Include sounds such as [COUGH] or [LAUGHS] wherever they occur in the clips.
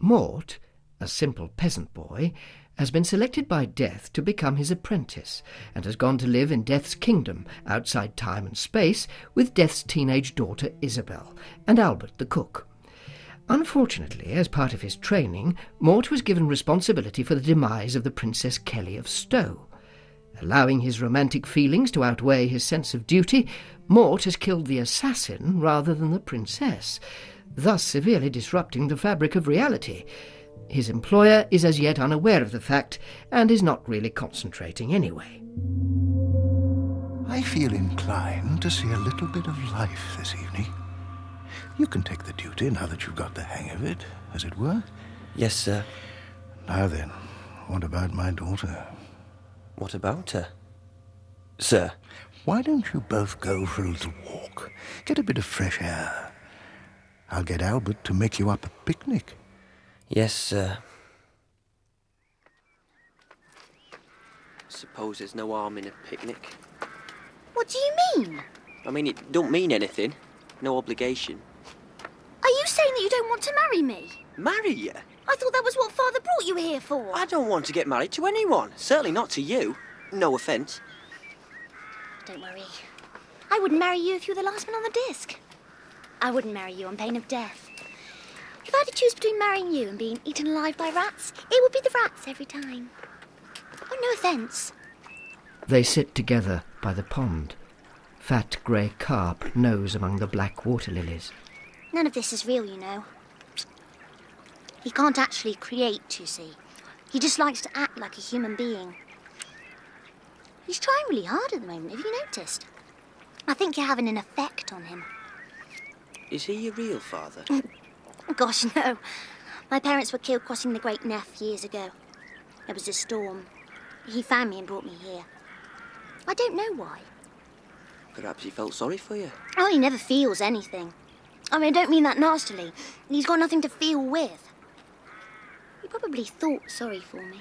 Mort, a simple peasant boy, has been selected by Death to become his apprentice and has gone to live in Death's kingdom outside time and space with Death's teenage daughter Isabel and Albert the cook. Unfortunately, as part of his training, Mort was given responsibility for the demise of the Princess Keli of Stowe. Allowing his romantic feelings to outweigh his sense of duty, Mort has killed the assassin rather than the princess, thus severely disrupting the fabric of reality. His employer is as yet unaware of the fact and is not really concentrating anyway. I feel inclined to see a little bit of life this evening. You can take the duty now that you've got the hang of it, as it were. Yes, sir. Now then, what about my daughter? What about her? Sir. Why don't you both go for a little walk? Get a bit of fresh air. I'll get Albert to make you up a picnic. Yes, sir. Suppose there's no harm in a picnic. What do you mean? I mean, it don't mean anything. No obligation. Are you saying that you don't want to marry me? Marry you? I thought that was what Father brought you here for. I don't want to get married to anyone. Certainly not to you. No offence. Don't worry. I wouldn't marry you if you were the last man on the disc. I wouldn't marry you on pain of death. If I had to choose between marrying you and being eaten alive by rats, it would be the rats every time. Oh, no offence. They sit together by the pond. Fat grey carp nose among the black water lilies. None of this is real, you know. He can't actually create, you see. He just likes to act like a human being. He's trying really hard at the moment, have you noticed? I think you're having an effect on him. Is he your real father? Oh, gosh, no. My parents were killed crossing the Great Nef years ago. There was a storm. He found me and brought me here. I don't know why. Perhaps he felt sorry for you. Oh, he never feels anything. I mean, I don't mean that nastily. He's got nothing to feel with. He probably thought sorry for me.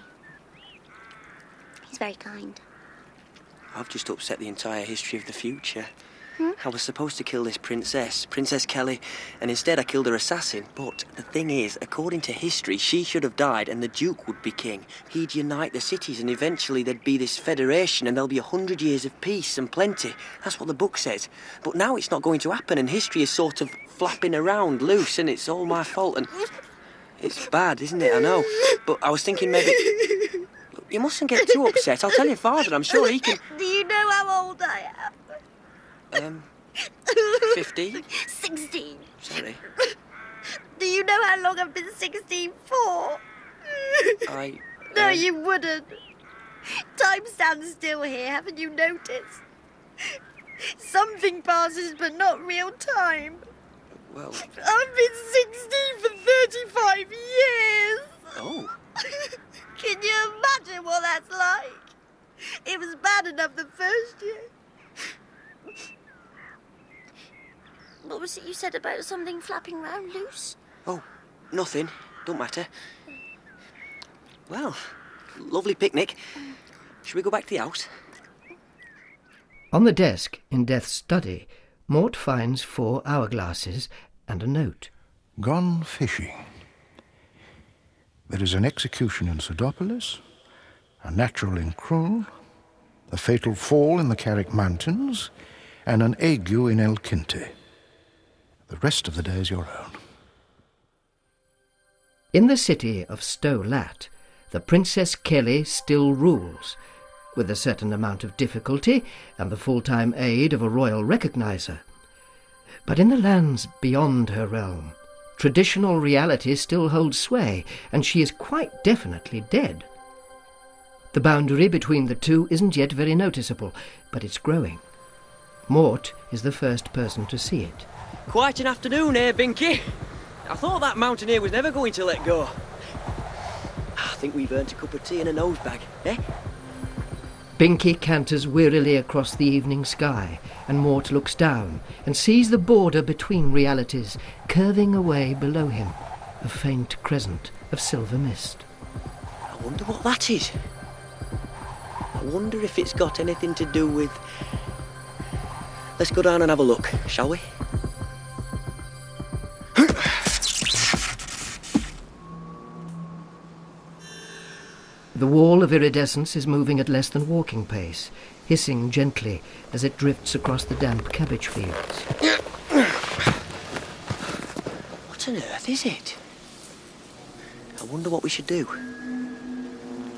He's very kind. I've just upset the entire history of the future. Hmm? I was supposed to kill this princess, Princess Keli, and instead I killed her assassin. But the thing is, according to history, she should have died and the Duke would be king. He'd unite the cities and eventually there'd be this federation and there'll be a hundred years of peace and plenty. That's what the book says. But now it's not going to happen and history is sort of flapping around loose and it's all my fault and it's bad, isn't it? I know. But I was thinking maybe. You mustn't get too upset. I'll tell your father. I'm sure he can. [LAUGHS] Do you know how old I am? Um, 15? 16. Sorry. Do you know how long I've been 16 for? I. No, um, you wouldn't. Time stands still here, haven't you noticed? Something passes, but not real time. Well. I've been 16 for 35 years. Oh. [LAUGHS] Can you imagine what that's like? It was bad enough the first year. What was it you said about something flapping round loose? Oh, nothing. Don't matter. Well, lovely picnic. Should we go back to the house? On the desk in Death's study, Mort finds four hourglasses and a note. Gone fishing. There is an execution in Pseudopolis, a natural in Krull, a fatal fall in the Carrack Mountains, and an ague in El Quinte. The rest of the day is your own. In the city of Sto Lat, the Princess Keli still rules, with a certain amount of difficulty and the full-time aid of a royal recognizer. But in the lands beyond her realm, traditional reality still holds sway, and she is quite definitely dead. The boundary between the two isn't yet very noticeable, but it's growing. Mort is the first person to see it. Quite an afternoon eh, Binky. I thought that mountaineer was never going to let go. I think we've earned a cup of tea and a nosebag, eh? Binky canters wearily across the evening sky, and Mort looks down and sees the border between realities curving away below him, a faint crescent of silver mist. I wonder what that is. I wonder if it's got anything to do with. Let's go down and have a look, shall we? The wall of iridescence is moving at less than walking pace, hissing gently as it drifts across the damp cabbage fields. What on earth is it? I wonder what we should do.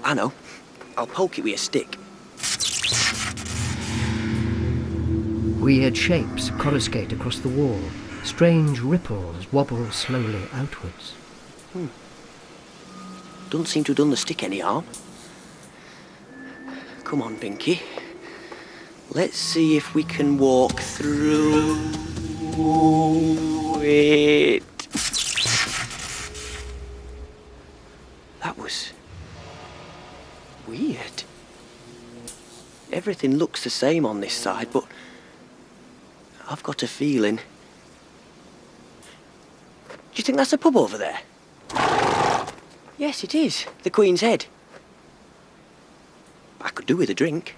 I know. I'll poke it with a stick. Weird shapes coruscate across the wall. Strange ripples wobble slowly outwards. Hmm. Doesn't seem to have done the stick any harm. Come on, Binky. Let's see if we can walk through it. That was weird. Everything looks the same on this side, but I've got a feeling. Do you think that's a pub over there? Yes, it is. The Queen's Head. I could do with a drink.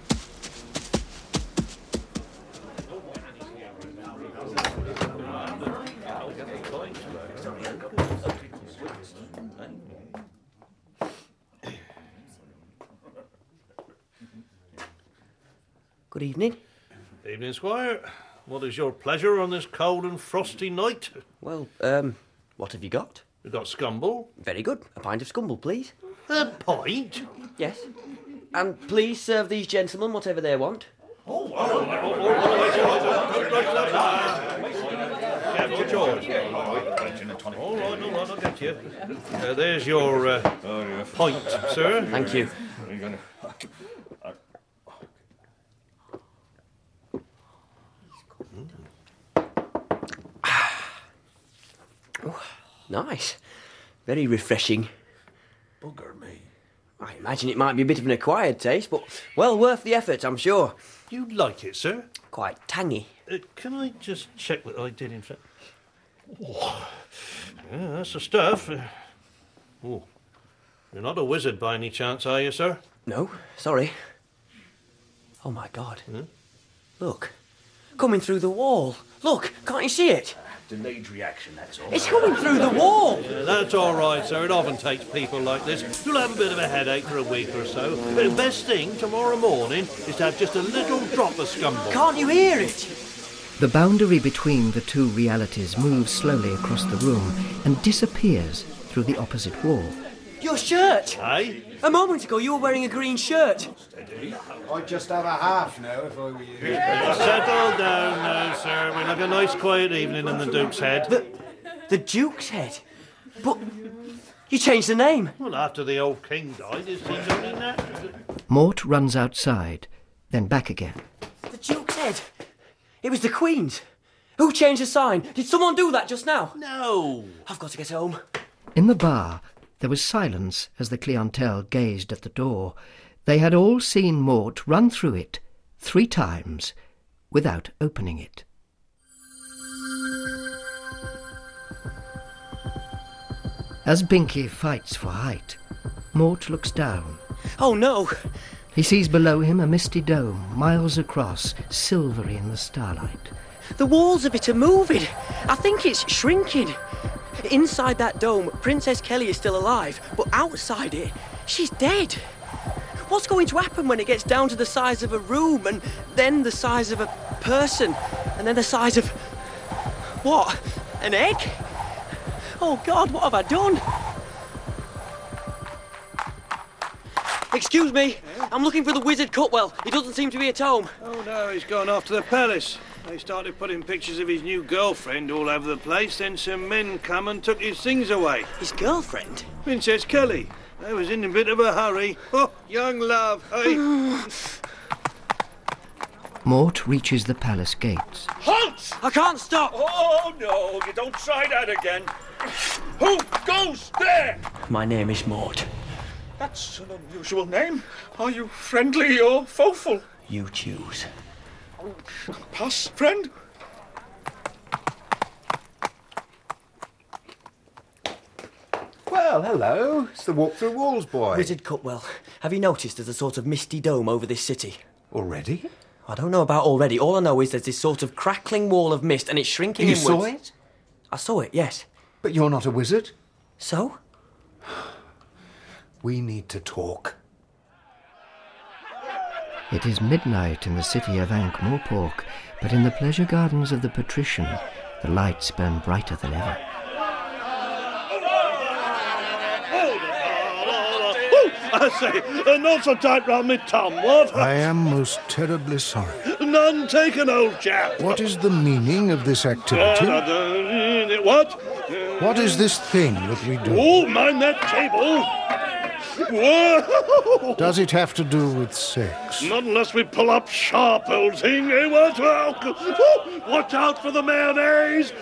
Good evening. Evening, Squire. What is your pleasure on this cold and frosty night? Well, um, what have you got? We've got scumble. Very good. A pint of scumble, please. A pint? Yes. And please serve these gentlemen whatever they want. oh oh. All right, all right, I'll get you. Uh, there's your uh, pint, sir. Thank you. Oh, nice. Very refreshing. Bugger me. I imagine it might be a bit of an acquired taste, but well worth the effort, I'm sure. You like it, sir? Quite tangy. Uh, can I just check that I did, in fact? Oh, yeah, that's the stuff. Uh, oh, you're not a wizard by any chance, are you, sir? No, sorry. Oh my god. Look. Coming through the wall. Look, can't you see it? Delayed reaction, that's all. It's coming through the wall. Yeah, that's all right, sir. It often takes people like this. You'll have a bit of a headache for a week or so. But the best thing tomorrow morning is to have just a little drop of scumble. Can't you hear it? The boundary between the two realities moves slowly across the room and disappears through the opposite wall. Your shirt. Aye? A moment ago you were wearing a green shirt. I'd just have a half now if I were you. Settle down now, sir. We'll have a nice quiet evening in the Duke's Head. The, the Duke's head. But you changed the name. Well, after the old king died, it seems only natural. Mort runs outside, then back again. The Duke's head. It was the Queen's. Who changed the sign? Did someone do that just now? No. I've got to get home. In the bar, there was silence as the clientele gazed at the door. They had all seen Mort run through it three times without opening it. As Binky fights for height, Mort looks down. Oh no! He sees below him a misty dome, miles across, silvery in the starlight. The walls a bit are moving. I think it's shrinking. Inside that dome, Princess Keli is still alive, but outside it, she's dead. What's going to happen when it gets down to the size of a room, and then the size of a person, and then the size of. What? An egg? Oh God, what have I done? Excuse me, eh? I'm looking for the wizard Cutwell. He doesn't seem to be at home. Oh no, he's gone off to the palace. They started putting pictures of his new girlfriend all over the place, then some men come and took his things away. His girlfriend? Princess Keli. They was in a bit of a hurry. Oh, young love, hey? Oh. Mort reaches the palace gates. Halt! I can't stop. Oh no, you don't try that again. Who goes there? My name is Mort. That's an unusual name. Are you friendly or foeful? You choose. Pass, friend. Well, hello. It's the walk through walls boy. Wizard Cutwell, have you noticed there's a sort of misty dome over this city? Already? I don't know about already. All I know is there's this sort of crackling wall of mist and it's shrinking You inwards. You saw it? I saw it, yes. But you're not a wizard. So? [SIGHS] We need to talk. It is midnight in the city of Ankh-Morpork, but in the pleasure gardens of the patrician, the lights burn brighter than ever. I say, uh, not so tight round me tum, what? I am most terribly sorry. None taken, old chap. What is the meaning of this activity? uh, uh, what? What is this thing that we do? Oh, mind that table. Whoa! Does it have to do with sex? Not unless we pull up sharp, old thing, what? Oh, watch out for the mayonnaise.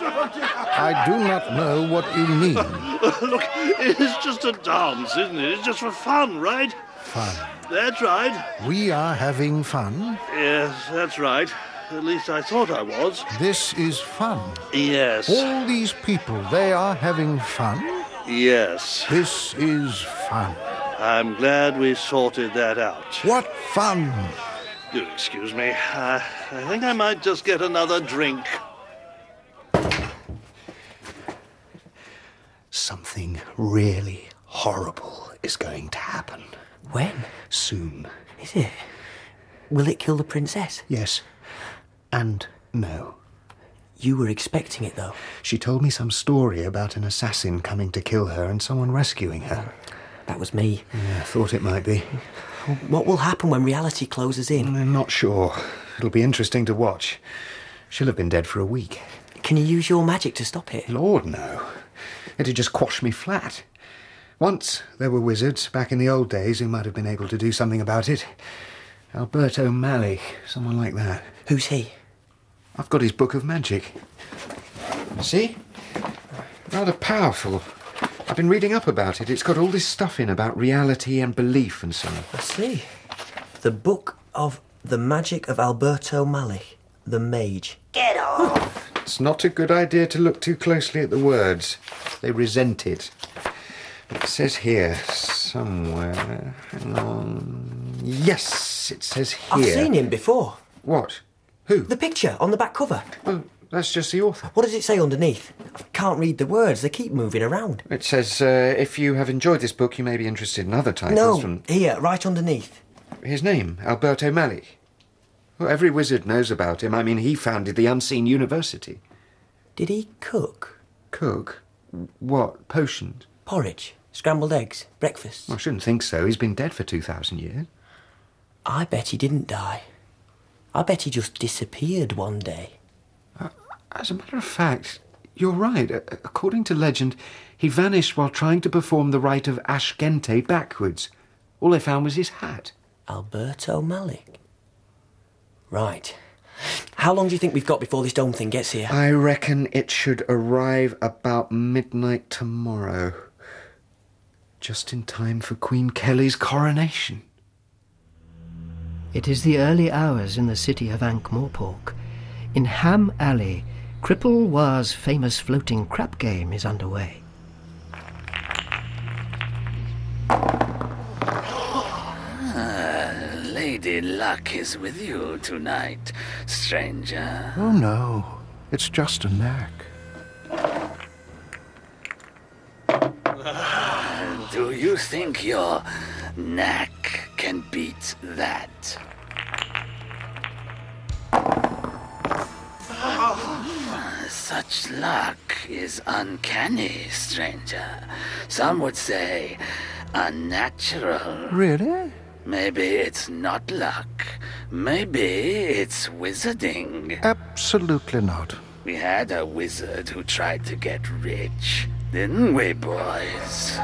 I do not know what you mean. [LAUGHS] Look, it's just a dance, isn't it? It's just for fun, right? Fun. That's right. We are having fun. Yes, that's right. At least I thought I was. This is fun. Yes. All these people, they are having fun. Yes. This is fun. I'm glad we sorted that out. What fun! Do excuse me. Uh, I think I might just get another drink. Something really horrible is going to happen. When? Soon. Is it? Will it kill the princess? Yes. And no. You were expecting it, though. She told me some story about an assassin coming to kill her and someone rescuing her. That was me. Yeah, thought it might be. What will happen when reality closes in? I'm not sure. It'll be interesting to watch. She'll have been dead for a week. Can you use your magic to stop it? Lord, no. It'd just quash me flat. Once there were wizards back in the old days who might have been able to do something about it. Alberto Malich, someone like that. Who's he? I've got his book of magic. See? Rather powerful. I've been reading up about it. It's got all this stuff in about reality and belief and so on. I see. The Book of the Magic of Alberto Malich, the Mage. Get off! It's not a good idea to look too closely at the words. They resent it. It says here somewhere. Hang on. Yes, it says here. I've seen him before. What? Who? The picture on the back cover. Oh, that's just the author. What does it say underneath? I can't read the words, they keep moving around. It says, uh, if you have enjoyed this book, you may be interested in other titles No, from here, right underneath. his name, Alberto Malich. Well, every wizard knows about him. I mean, he founded the Unseen University. Did he cook? Cook? What? Potions? Porridge, scrambled eggs, breakfast. I shouldn't think so. He's been dead for 2,000 years. I bet he didn't die. I bet he just disappeared one day. Uh, as a matter of fact, you're right. According to legend, he vanished while trying to perform the rite of AshkEnte backwards. All they found was his hat. Alberto Malich. Right. How long do you think we've got before this dome thing gets here? I reckon it should arrive about midnight tomorrow. Just in time for Queen Keli's coronation. It is the early hours in the city of Ankh-Morpork. In Ham Alley, Cripple War's famous floating crap game is underway. Ah, Lady Luck is with you tonight, stranger. Oh no, it's just a knack. Ah, do you think your knack can beat that? Such luck is uncanny, stranger. Some would say unnatural. Really? Maybe it's not luck. Maybe it's wizarding. Absolutely not. We had a wizard who tried to get rich, didn't we, boys?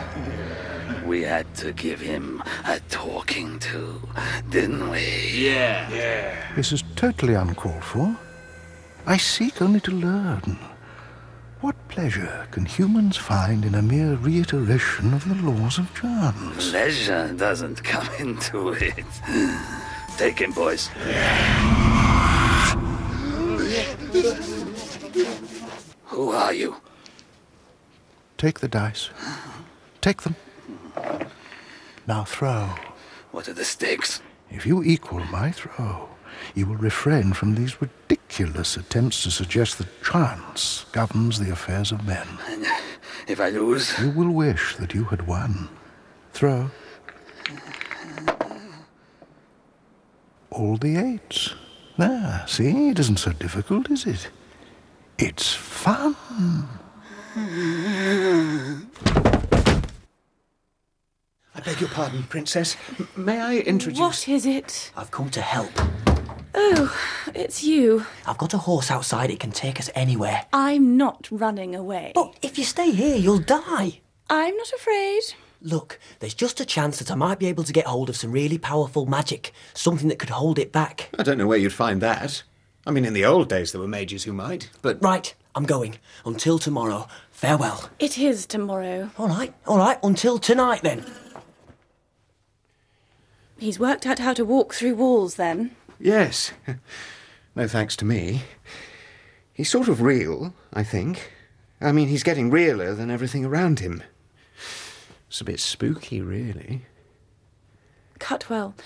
We had to give him a talking to, didn't we? Yeah. This is totally uncalled for. I seek only to learn. What pleasure can humans find in a mere reiteration of the laws of chance? Pleasure doesn't come [LAUGHS] into it. Take him, boys. Who are you? Take the dice. Take them. Now throw. What are the stakes? If you equal my throw, you will refrain from these ridiculous attempts to suggest that chance governs the affairs of men. Uh, if I lose, You will wish that you had won. Throw. all the eights. There, see, it isn't so difficult, is it? It's fun. [LAUGHS] I beg your pardon, Princess. M- May I introduce... What is it? I've come to help. Oh, it's you. I've got a horse outside. It can take us anywhere. I'm not running away. But if you stay here, you'll die. I'm not afraid. Look, there's just a chance that I might be able to get hold of some really powerful magic, something that could hold it back. I don't know where you'd find that. I mean, in the old days there were mages who might, but... Right, I'm going. Until tomorrow. Farewell. It is tomorrow. All right, all right, until tonight then. He's worked out how to walk through walls then. Yes. [LAUGHS] No thanks to me. He's sort of real, I think. I mean, he's getting realer than everything around him. It's a bit spooky, really. Cutwell,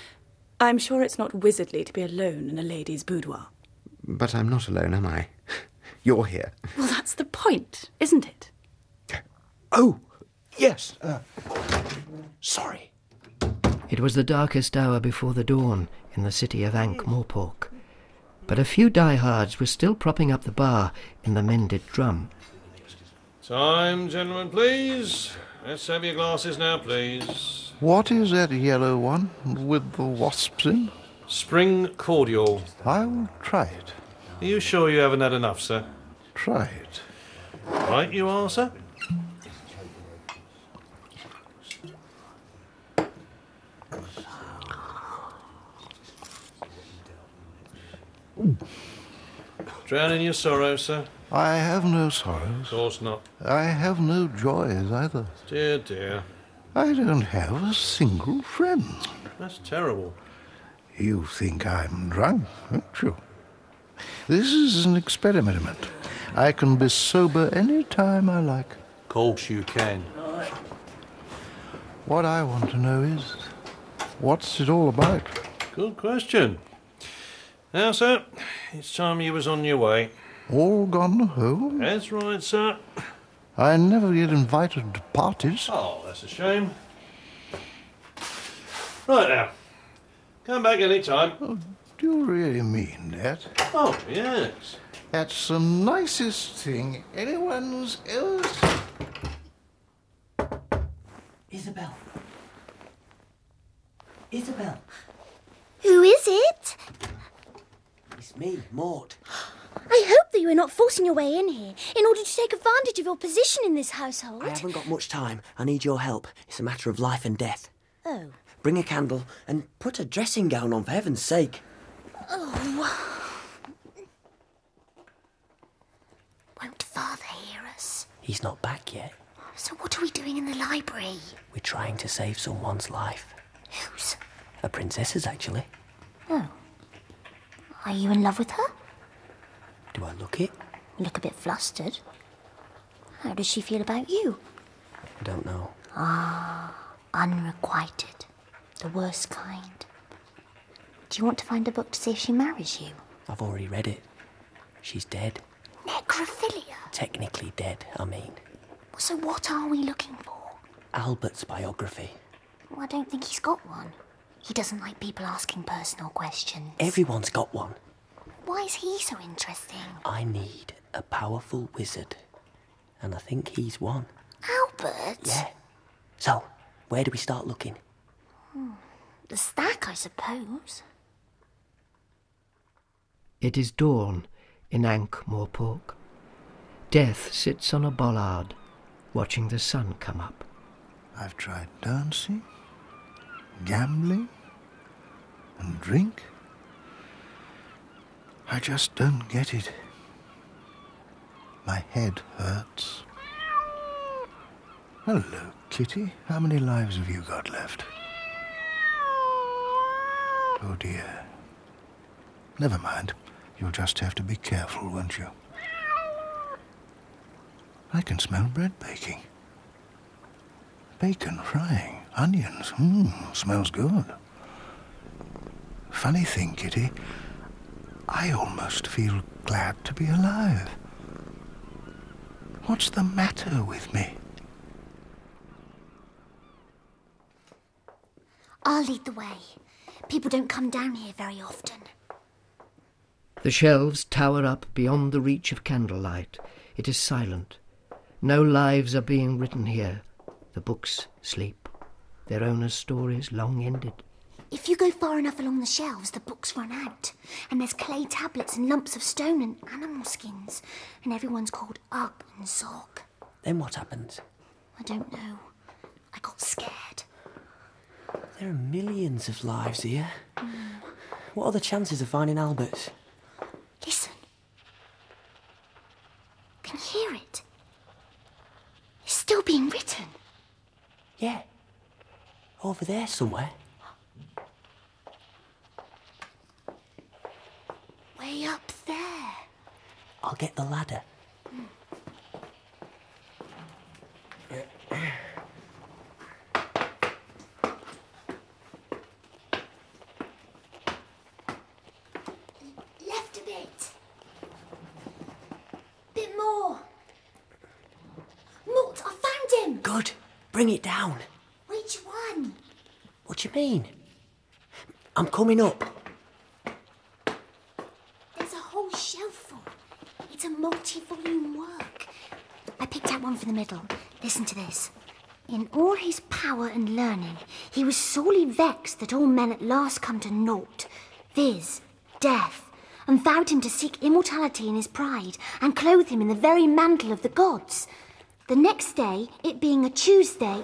I'm sure it's not wizardly to be alone in a lady's boudoir. But I'm not alone, am I? [LAUGHS] You're here. Well, that's the point, isn't it? Oh, yes. Uh, sorry. It was the darkest hour before the dawn in the city of Ankh-Morpork. But a few diehards were still propping up the bar in the mended drum. Time, gentlemen, please. Let's have your glasses now, please. What is that yellow one with the wasps in? Spring cordial. I'll try it. Are you sure you haven't had enough, sir? Try it. Right, you are, sir. Drowning your sorrows, sir? I have no sorrows. Of course not. I have no joys either. Dear, dear. I don't have a single friend. That's terrible. You think I'm drunk, don't you? This is an experiment. I can be sober any time I like. Of course you can. What I want to know is, what's it all about? Good question. Now, sir, it's time you was on your way. All gone home? That's right, sir. I never get invited to parties. Oh, that's a shame. Right now, come back any time. Oh, do you really mean that? Oh, yes. That's the nicest thing anyone's ever said. Isabel. Isabel. Who is it? It's me, Mort. I hope that you are not forcing your way in here in order to take advantage of your position in this household. I haven't got much time. I need your help. It's a matter of life and death. Oh. Bring a candle and put a dressing gown on, for heaven's sake. Oh. Won't Father hear us? He's not back yet. So what are we doing in the library? We're trying to save someone's life. Whose? A princess's, actually. Oh. Are you in love with her? Do I look it? You look a bit flustered. How does she feel about you? I don't know. Ah, unrequited. The worst kind. Do you want to find a book to see if she marries you? I've already read it. She's dead. Necrophilia. Technically dead, I mean. So what are we looking for? Albert's biography. Well, I don't think he's got one. He doesn't like people asking personal questions. Everyone's got one. Why is he so interesting? I need a powerful wizard. And I think he's one. Albert? Yeah. So, where do we start looking? Hmm. The stack, I suppose. It is dawn in Ankh-Morpork. Death sits on a bollard, watching the sun come up. I've tried dancing, gambling, and drink. I just don't get it. My head hurts. Hello, Kitty. How many lives have you got left? Oh dear. Never mind. You'll just have to be careful, won't you? I can smell bread baking. Bacon frying, onions. Mmm, smells good. Funny thing, Kitty. I almost feel glad to be alive. What's the matter with me? I'll lead the way. People don't come down here very often. The shelves tower up beyond the reach of candlelight. It is silent. No lives are being written here. The books sleep, their owners' stories long ended. If you go far enough along the shelves, the books run out. And there's clay tablets and lumps of stone and animal skins. And everyone's called Ugg and Zog. Then what happens? I don't know. I got scared. There are millions of lives here. What are the chances of finding Albert? Listen. Can you hear it? It's still being written. Yeah. Over there somewhere. Way up there. I'll get the ladder. Left a bit. Bit more. Mort, I found him. Good. Bring it down. Which one? What do you mean? I'm coming up. There's a whole shelf full. It's a multi-volume work. I picked out one for the middle. Listen to this. In all his power and learning, he was sorely vexed that all men at last come to naught, viz., death, and vowed him to seek immortality in his pride, and clothe him in the very mantle of the gods. The next day, it being a Tuesday,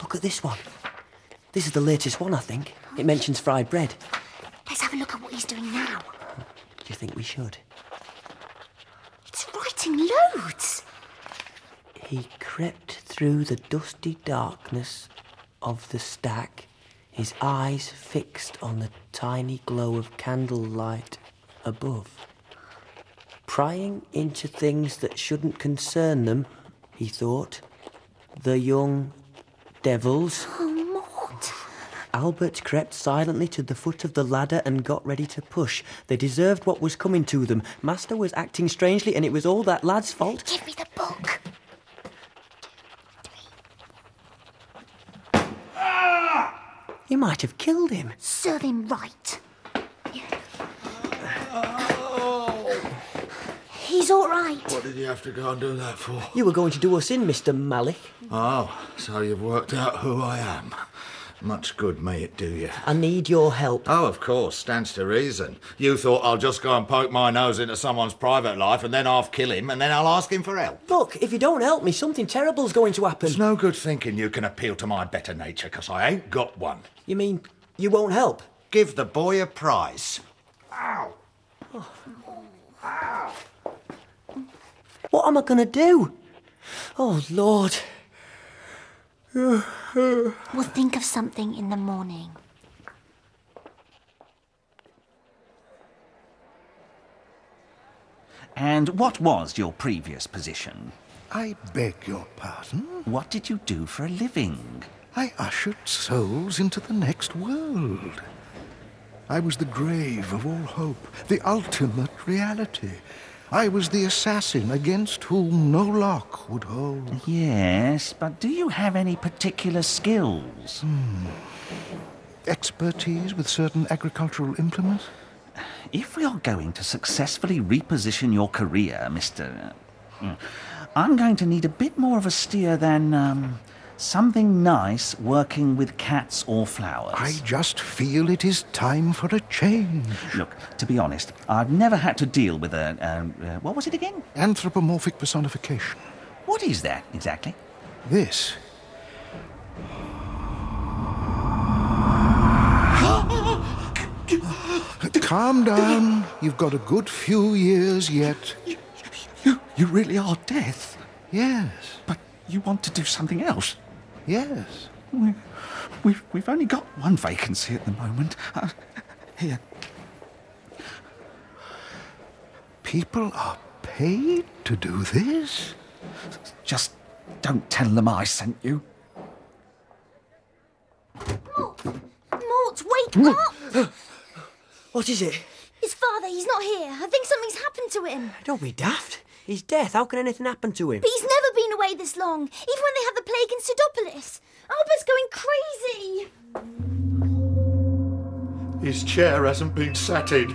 Look at this one. This is the latest one, I think. It mentions fried bread. let's have a look at what he's doing now. Do you think we should? It's writing loads. He crept through the dusty darkness of the stack, his eyes fixed on the tiny glow of candlelight above. Prying into things that shouldn't concern them, he thought. The young devils. Oh, Mort. Albert crept silently to the foot of the ladder and got ready to push. They deserved what was coming to them. Master was acting strangely, and it was all that lad's fault. Give me the book. You might have killed him. Serve him right. He's all right. What did you have to go and do that for? You were going to do us in, Mr. Malich. Oh, so you've worked out who I am. Much good may it do you. I need your help. Oh, of course, stands to reason. You thought I'll just go and poke my nose into someone's private life and then half kill him and then I'll ask him for help. Look, if you don't help me, something terrible's going to happen. It's no good thinking you can appeal to my better nature, 'cause I ain't got one. You mean you won't help? Give the boy a prize. Ow! Ow! What am I going to do? Oh, Lord. We'll think of something in the morning. And what was your previous position? I beg your pardon? What did you do for a living? I ushered souls into the next world. I was the grave of all hope, the ultimate reality. I was the assassin against whom no lock would hold. Yes, but do you have any particular skills? Expertise with certain agricultural implements? If we are going to successfully reposition your career, Mr. uh, I'm going to need a bit more of a steer than um, something nice working with cats or flowers. I just feel it is time for a change. Look, to be honest, I've never had to deal with a. Um, uh, what was it again? Anthropomorphic personification. What is that exactly? This. Calm down. You've got a good few years yet. You, you really are death. Yes. But you want to do something else. Yes. We, we've, we've only got one vacancy at the moment. Uh, here. People are paid to do this? Just don't tell them I sent you. Mort, Mort, wake up! What is it? His father, he's not here. I think something's happened to him. Don't be daft. He's death. How can anything happen to him? But he's never been away this long, even when they had the plague in Pseudopolis. Albert's going crazy. His chair hasn't been sat in.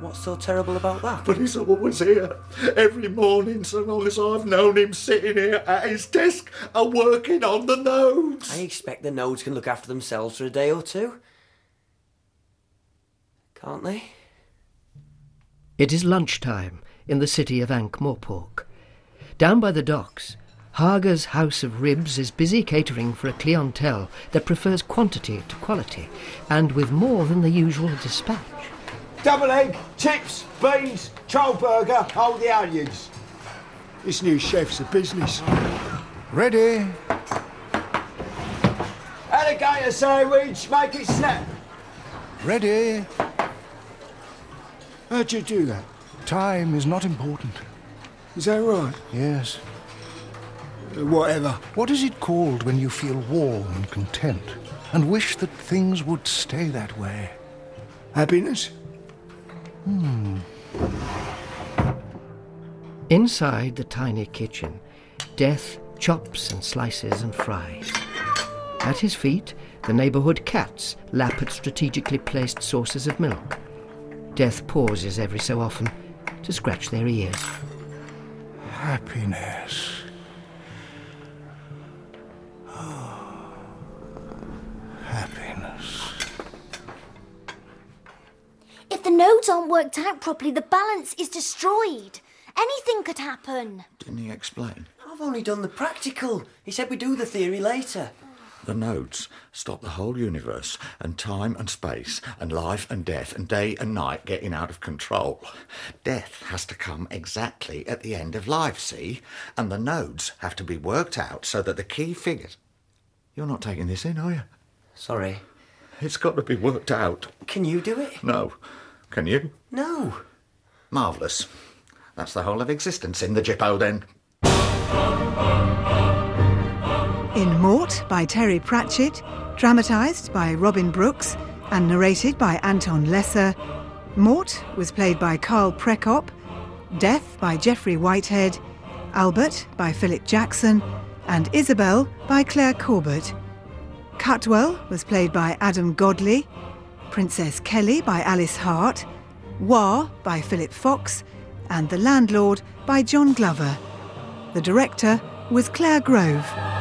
What's so terrible about that? But he's always here, every morning, so long as I've known him sitting here at his desk, a working on the nodes. I expect the nodes can look after themselves for a day or two. Can't they? It is lunchtime in the city of Ankh-Morpork. Down by the docks, Harga's House of Ribs is busy catering for a clientele that prefers quantity to quality, and with more than the usual dispatch. Double egg, chips, beans, troll burger, hold the onions. This new chef's a business. Ready? Alligator sandwich, make it snap. Ready? How'd you do that? Time is not important. Is that right? Yes. Uh, whatever. What is it called when you feel warm and content and wish that things would stay that way? Happiness? Hmm. Inside the tiny kitchen, Death chops and slices and fries. At his feet, the neighbourhood cats lap at strategically placed sources of milk. Death pauses every so often to scratch their ears. Happiness. Oh. Happiness. If the nodes aren't worked out properly, the balance is destroyed. Anything could happen. Didn't he explain? I've only done the practical. He said we do the theory later. The nodes stop the whole universe and time and space and life and death and day and night getting out of control. Death has to come exactly at the end of life, see? And the nodes have to be worked out so that the key figures. You're not taking this in, are you? Sorry. It's got to be worked out. Can you do it? No. Can you? No. Marvellous. That's the whole of existence in the Jippo then. In Mort by Terry Pratchett, dramatised by Robin Brooks and narrated by Anton Lesser, Mort was played by Carl Prekopp, Death by Geoffrey Whitehead, Albert by Philip Jackson, and Isabel by Claire Corbett. Cutwell was played by Adam Godley, Princess Keli by Alice Hart, War by Philip Fox, and The Landlord by John Glover. The director was Claire Grove.